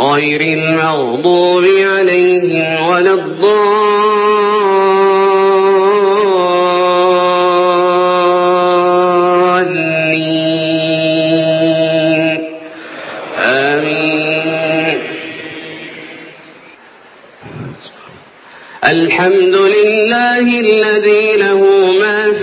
غير المغضوب عليهم ولا الضالين. آمين. الحمد لله الذي له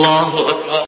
الله